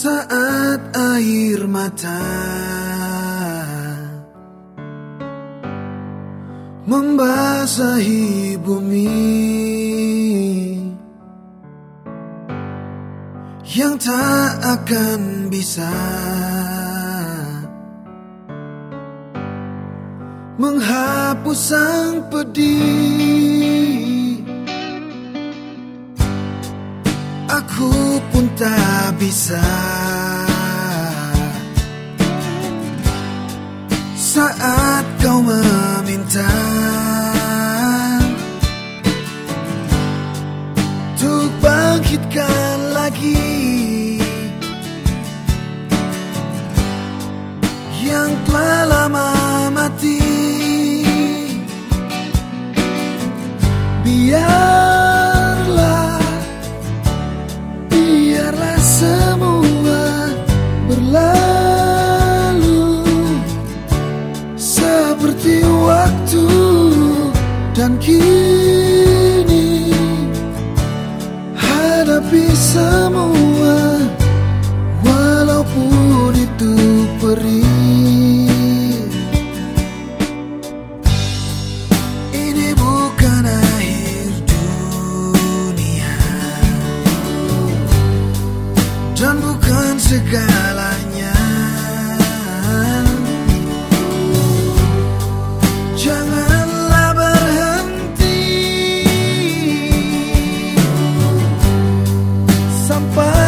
Saat air mata. Membasahi bumi. Yang tak akan bisa. Menghapus sang pedih. Bisa saat kau meminta untuk bangkitkan lagi yang telah lama mati. Biarlah, be some apa